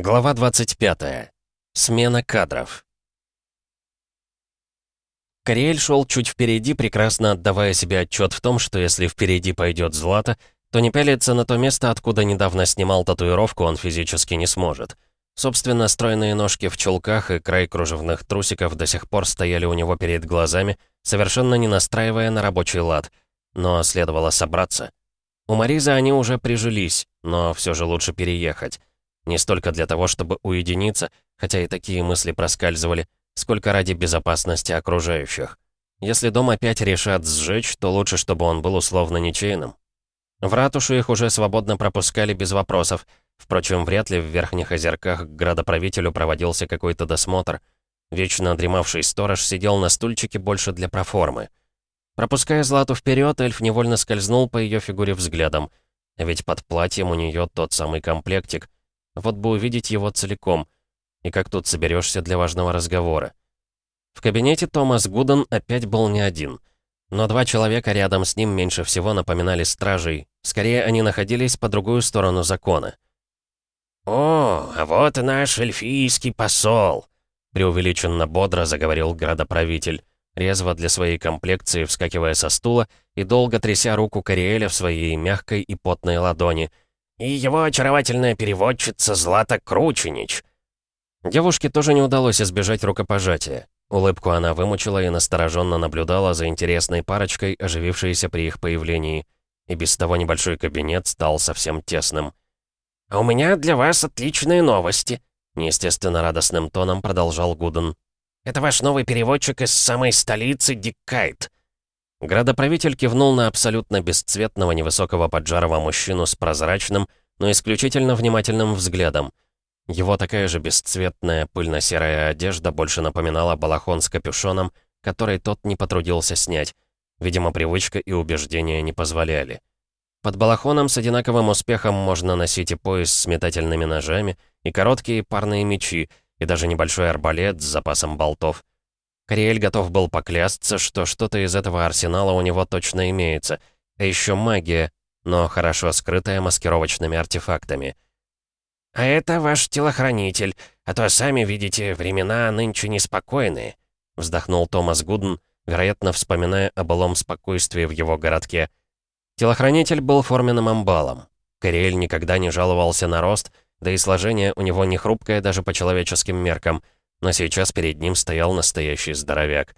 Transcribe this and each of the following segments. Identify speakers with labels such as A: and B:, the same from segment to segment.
A: Глава 25. Смена кадров. Кориэль шел чуть впереди, прекрасно отдавая себе отчет в том, что если впереди пойдет Злата, то не пялиться на то место, откуда недавно снимал татуировку, он физически не сможет. Собственно, стройные ножки в чулках и край кружевных трусиков до сих пор стояли у него перед глазами, совершенно не настраивая на рабочий лад. Но следовало собраться. У Маризы они уже прижились, но все же лучше переехать. Не столько для того, чтобы уединиться, хотя и такие мысли проскальзывали, сколько ради безопасности окружающих. Если дом опять решат сжечь, то лучше, чтобы он был условно ничейным. В ратушу их уже свободно пропускали без вопросов. Впрочем, вряд ли в Верхних Озерках к градоправителю проводился какой-то досмотр. Вечно дремавший сторож сидел на стульчике больше для проформы. Пропуская Злату вперед, эльф невольно скользнул по ее фигуре взглядом. Ведь под платьем у нее тот самый комплектик — вот бы увидеть его целиком. И как тут соберешься для важного разговора. В кабинете Томас Гуден опять был не один. Но два человека рядом с ним меньше всего напоминали стражей. Скорее, они находились по другую сторону закона.
B: «О, а вот и наш эльфийский посол!» преувеличенно бодро заговорил градоправитель, резво для своей комплекции вскакивая со стула и долго тряся руку Кориэля в своей мягкой и потной ладони — и его очаровательная переводчица Злата Крученич».
A: Девушке тоже не удалось избежать рукопожатия. Улыбку она вымучила и настороженно наблюдала за интересной парочкой, оживившейся при их появлении. И без того небольшой кабинет стал совсем тесным.
B: «А у меня для вас отличные новости», —
A: неестественно радостным тоном продолжал Гуден.
B: «Это ваш новый переводчик из самой столицы Диккайт.
A: Градоправитель кивнул на абсолютно бесцветного невысокого поджарого мужчину с прозрачным, но исключительно внимательным взглядом. Его такая же бесцветная пыльно-серая одежда больше напоминала балахон с капюшоном, который тот не потрудился снять. Видимо, привычка и убеждения не позволяли. Под балахоном с одинаковым успехом можно носить и пояс с метательными ножами, и короткие парные мечи, и даже небольшой арбалет с запасом болтов. Кориэль готов был поклясться, что что-то из этого арсенала у него точно имеется. А еще магия, но хорошо скрытая маскировочными артефактами.
B: «А это ваш телохранитель, а то, сами видите, времена нынче неспокойные», вздохнул Томас Гуден, вероятно, вспоминая о былом спокойствии в его городке.
A: Телохранитель был форменным амбалом. Кориэль никогда не жаловался на рост, да и сложение у него не хрупкое даже по человеческим меркам — но сейчас перед ним стоял настоящий здоровяк.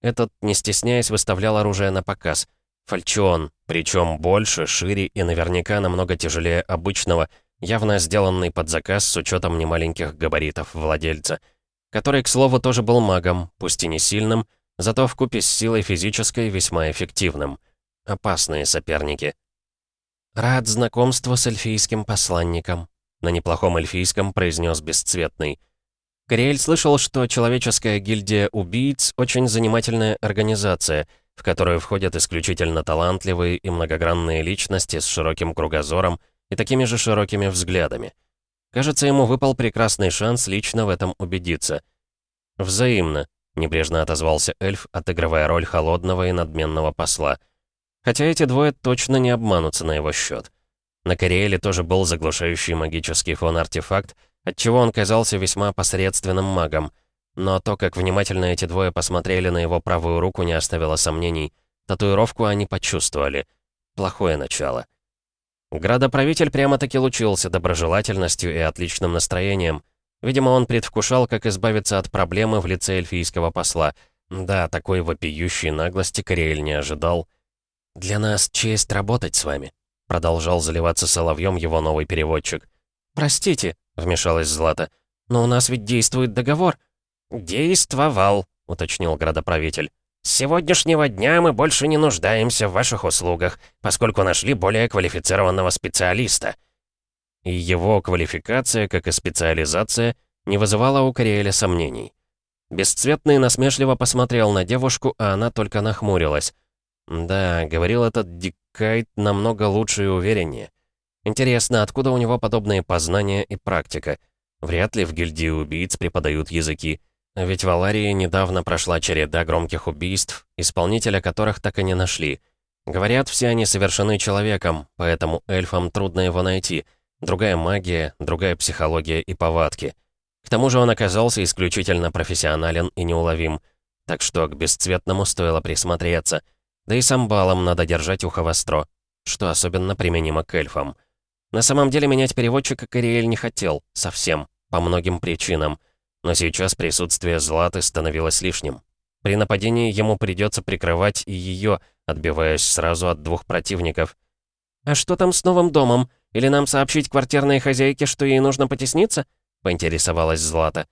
A: Этот, не стесняясь, выставлял оружие на показ. Фальчион, причем больше, шире и наверняка намного тяжелее обычного, явно сделанный под заказ с учетом немаленьких габаритов владельца, который, к слову, тоже был магом, пусть и не сильным, зато в купе с силой физической весьма эффективным. Опасные соперники. «Рад знакомству с эльфийским посланником», — на неплохом эльфийском произнес бесцветный — Кориэль слышал, что человеческая гильдия убийц — очень занимательная организация, в которую входят исключительно талантливые и многогранные личности с широким кругозором и такими же широкими взглядами. Кажется, ему выпал прекрасный шанс лично в этом убедиться. «Взаимно», — небрежно отозвался эльф, отыгрывая роль холодного и надменного посла. Хотя эти двое точно не обманутся на его счет. На Кориэле тоже был заглушающий магический фон-артефакт, отчего он казался весьма посредственным магом. Но то, как внимательно эти двое посмотрели на его правую руку, не оставило сомнений. Татуировку они почувствовали. Плохое начало. Градоправитель прямо-таки лучился доброжелательностью и отличным настроением. Видимо, он предвкушал, как избавиться от проблемы в лице эльфийского посла. Да, такой вопиющей наглости Кориэль не ожидал. «Для нас честь работать с вами», — продолжал заливаться соловьем его новый переводчик. «Простите», — вмешалась Злата. «Но у нас ведь действует договор».
B: «Действовал», — уточнил градоправитель. «С сегодняшнего дня мы больше не нуждаемся в ваших услугах, поскольку нашли более квалифицированного специалиста».
A: И его квалификация, как и специализация, не вызывала у Кориэля сомнений. Бесцветный насмешливо посмотрел на девушку, а она только нахмурилась. Да, говорил этот Диккайт намного лучше и увереннее. Интересно, откуда у него подобные познания и практика? Вряд ли в гильдии убийц преподают языки. Ведь в Аларии недавно прошла череда громких убийств, исполнителя которых так и не нашли. Говорят, все они совершены человеком, поэтому эльфам трудно его найти. Другая магия, другая психология и повадки. К тому же он оказался исключительно профессионален и неуловим. Так что к бесцветному стоило присмотреться. Да и с амбалом надо держать ухо востро, что особенно применимо к эльфам. На самом деле менять переводчика Кориэль не хотел, совсем, по многим причинам. Но сейчас присутствие Златы становилось лишним. При нападении ему придется прикрывать и ее, отбиваясь сразу от двух противников. «А что там с новым домом? Или нам сообщить квартирной хозяйке, что ей нужно потесниться?» — поинтересовалась Злата.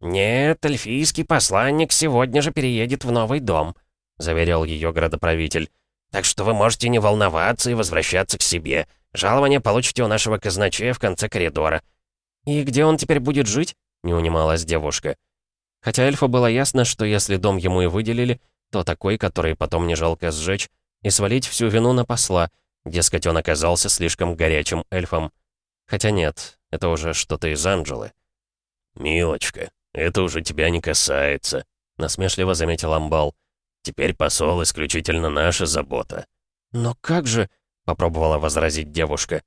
A: «Нет, эльфийский посланник сегодня же переедет в новый дом», — заверил ее градоправитель. «Так что вы можете не волноваться и возвращаться к себе. Жалование получите у нашего казначея в конце коридора». «И где он теперь будет жить?» — не унималась девушка. Хотя эльфу было ясно, что если дом ему и выделили, то такой, который потом не жалко сжечь, и свалить всю вину на посла, дескать, он оказался слишком горячим эльфом. Хотя нет, это уже что-то из Анджелы.
B: «Милочка, это уже тебя не касается», — насмешливо заметил Амбал. «Теперь посол исключительно наша забота».
A: «Но как же...» — попробовала возразить девушка.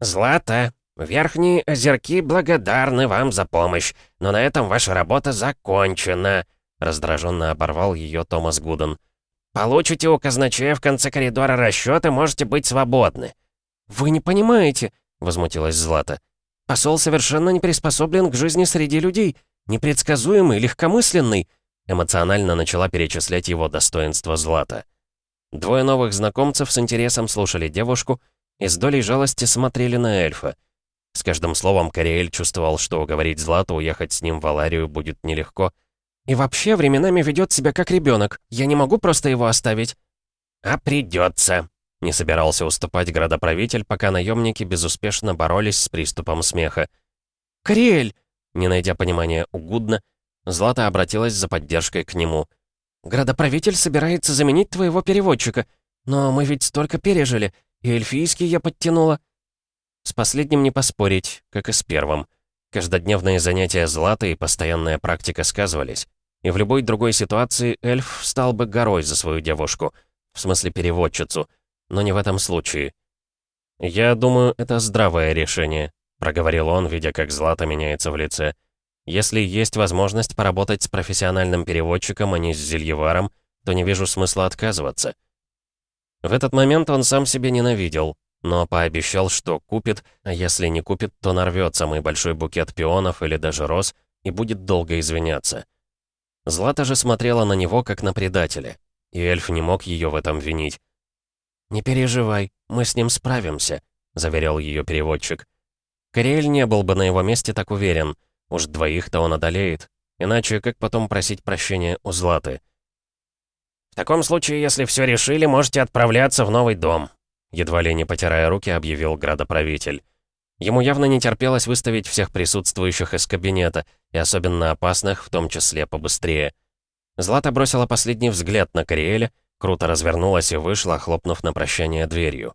C: «Злата, верхние озерки благодарны вам за помощь, но на этом ваша работа закончена», — раздраженно оборвал ее Томас Гуден. «Получите у казначея в конце коридора расчет и можете быть свободны».
A: «Вы не понимаете», — возмутилась Злата. «Посол совершенно не приспособлен к жизни среди людей, непредсказуемый, легкомысленный», эмоционально начала перечислять его достоинства Злата. Двое новых знакомцев с интересом слушали девушку и с долей жалости смотрели на эльфа. С каждым словом Кориэль чувствовал, что уговорить Злату уехать с ним в Аларию будет нелегко. «И вообще временами ведет себя как ребенок. Я не могу просто его оставить».
C: «А придется», — не собирался уступать градоправитель, пока наемники безуспешно боролись с приступом смеха.
A: «Кориэль!»
C: Не найдя понимания угодно, Злата обратилась за поддержкой к нему —
A: Градоправитель собирается заменить твоего переводчика. Но мы ведь столько пережили, и эльфийский я подтянула».
C: С последним не поспорить, как и с первым. Каждодневные занятия Златы и постоянная практика сказывались. И в любой другой ситуации эльф стал бы горой за свою девушку. В смысле переводчицу. Но не в этом случае. «Я думаю, это здравое решение», — проговорил он, видя, как Злата меняется в лице. Если есть возможность поработать с профессиональным переводчиком, а не с зельеваром, то не вижу смысла отказываться. В этот момент он сам себя ненавидел, но пообещал, что купит, а если не купит, то нарвет самый большой букет пионов или даже роз и будет долго извиняться. Злата же смотрела на него, как на предателя, и эльф не мог ее в этом винить.
A: «Не переживай, мы с ним справимся», — заверял ее переводчик.
C: Кориэль не был бы на его месте так уверен — Уж двоих-то он одолеет. Иначе как потом просить прощения у Златы?
B: «В таком случае, если все решили, можете отправляться в новый дом», едва ли не потирая руки, объявил градоправитель. Ему явно не терпелось выставить всех присутствующих из кабинета, и особенно опасных, в том числе побыстрее. Злата бросила последний взгляд на Кориэля, круто развернулась и вышла, хлопнув на прощание дверью.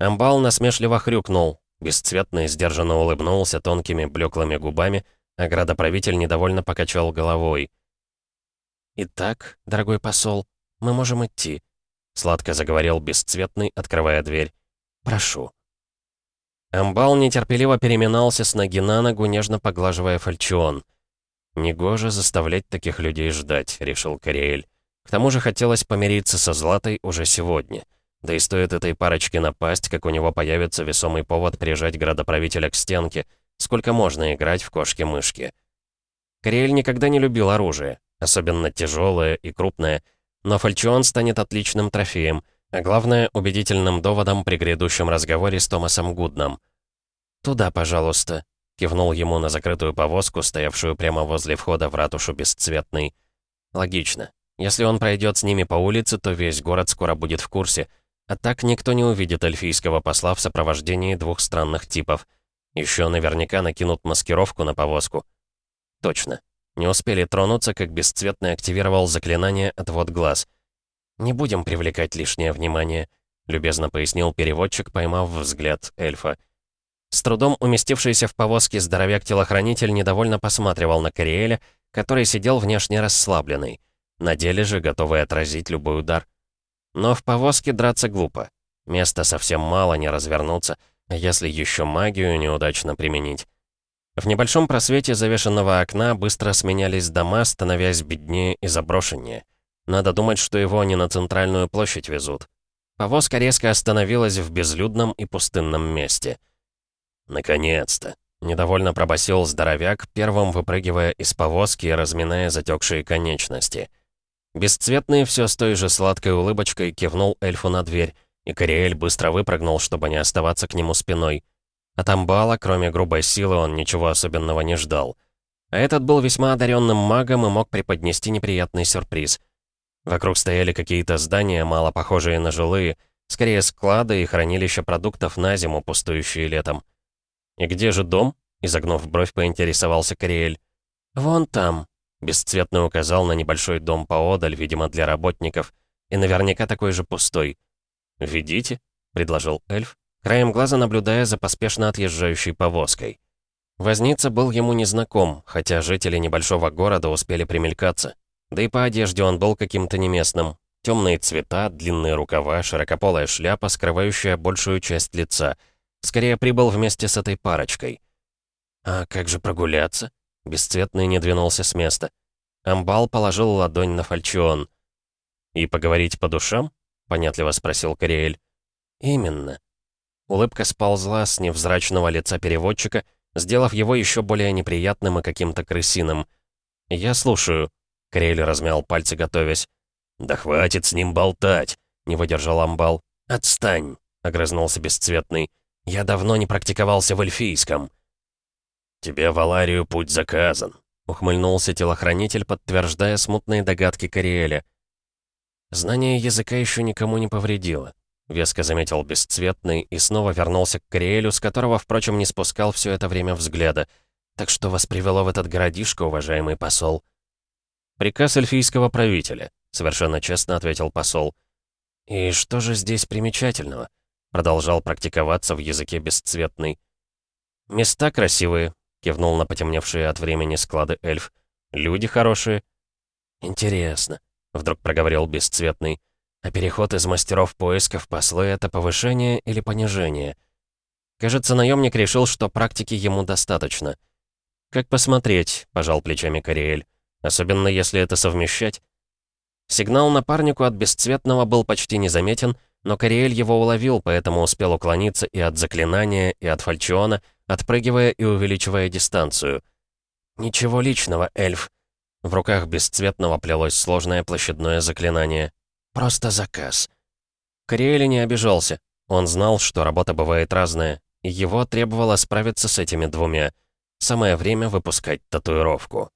B: Амбал насмешливо хрюкнул, бесцветно и сдержанно улыбнулся тонкими блеклыми губами, а градоправитель недовольно покачал головой.
A: «Итак, дорогой посол, мы можем идти», — сладко заговорил бесцветный, открывая дверь. «Прошу».
C: Амбал нетерпеливо переминался с ноги на ногу, нежно поглаживая фальчион. «Негоже заставлять таких людей ждать», — решил Кориэль. К тому же хотелось помириться со Златой уже сегодня. Да и стоит этой парочке напасть, как у него появится весомый повод прижать градоправителя к стенке — Сколько можно играть в кошки-мышки? Кориэль никогда не любил оружие, особенно тяжелое и крупное, но фальчион станет отличным трофеем, а главное, убедительным доводом при грядущем разговоре с Томасом Гудном.
A: «Туда, пожалуйста», — кивнул ему на закрытую повозку, стоявшую прямо возле входа в ратушу бесцветный.
C: «Логично. Если он пройдет с ними по улице, то весь город скоро будет в курсе, а так никто не увидит эльфийского посла в сопровождении двух странных типов — еще наверняка накинут маскировку на повозку. Точно. Не успели тронуться, как бесцветный активировал заклинание «Отвод глаз». «Не будем привлекать лишнее внимание», — любезно пояснил переводчик, поймав взгляд эльфа. С трудом уместившийся в повозке здоровяк-телохранитель недовольно посматривал на Кориэля, который сидел внешне расслабленный, на деле же готовый отразить любой удар. Но в повозке драться глупо. Места совсем мало, не развернуться —
A: Если еще магию неудачно применить. В небольшом просвете завешенного окна быстро сменялись дома, становясь беднее и заброшеннее. Надо думать, что его не на центральную площадь везут. Повозка резко остановилась в безлюдном и пустынном месте. «Наконец-то!» — недовольно пробасил здоровяк, первым выпрыгивая из повозки и разминая затекшие конечности. Бесцветный все с той же сладкой улыбочкой кивнул эльфу на дверь, и Кориэль быстро выпрыгнул, чтобы не оставаться к нему спиной. От амбала, кроме грубой силы, он ничего особенного не ждал. А этот был весьма одаренным магом и мог преподнести неприятный сюрприз. Вокруг стояли какие-то здания, мало похожие на жилые, скорее склады и хранилища продуктов на зиму, пустующие летом. «И где же дом?» — изогнув бровь, поинтересовался Кориэль. «Вон там», Бесцветно указал на небольшой дом поодаль, видимо, для работников, и наверняка такой же пустой. «Ведите», — предложил эльф, краем глаза наблюдая за поспешно отъезжающей повозкой. Возница был ему незнаком, хотя жители небольшого города успели примелькаться. Да и по одежде он был каким-то неместным. Темные цвета, длинные рукава, широкополая шляпа, скрывающая большую часть лица. Скорее прибыл вместе с этой парочкой. «А как же прогуляться?» Бесцветный не двинулся с места. Амбал положил ладонь на фальчион. «И поговорить по душам?» — понятливо спросил Кориэль. «Именно». Улыбка сползла с невзрачного лица переводчика, сделав его еще более неприятным и каким-то крысиным. «Я слушаю», — Кориэль размял пальцы, готовясь. «Да хватит с ним болтать», — не выдержал Амбал. «Отстань», — огрызнулся Бесцветный. «Я давно не практиковался в эльфийском». «Тебе в Аларию путь заказан», — ухмыльнулся телохранитель, подтверждая смутные догадки Кориэля. «Знание языка еще никому не повредило», — веско заметил Бесцветный и снова вернулся к Кориэлю, с которого, впрочем, не спускал все это время взгляда. «Так что вас привело в этот городишко, уважаемый посол?» «Приказ эльфийского правителя», — совершенно честно ответил посол. «И что же здесь примечательного?» — продолжал практиковаться в языке Бесцветный. «Места красивые, — кивнул на потемневшие от времени склады эльф. «Люди хорошие». «Интересно», — вдруг проговорил Бесцветный. «А переход из мастеров поисков послы — это повышение или понижение?» Кажется, наемник решил, что практики ему достаточно. «Как посмотреть?» — пожал плечами Кориэль. «Особенно если это совмещать». Сигнал напарнику от Бесцветного был почти незаметен, но Кориэль его уловил, поэтому успел уклониться и от заклинания, и от фальчиона, отпрыгивая и увеличивая дистанцию. «Ничего личного, эльф». В руках бесцветного плелось сложное площадное заклинание. «Просто заказ». Кориэли не обижался. Он знал, что работа бывает разная, и его требовало справиться с этими двумя. Самое время выпускать татуировку.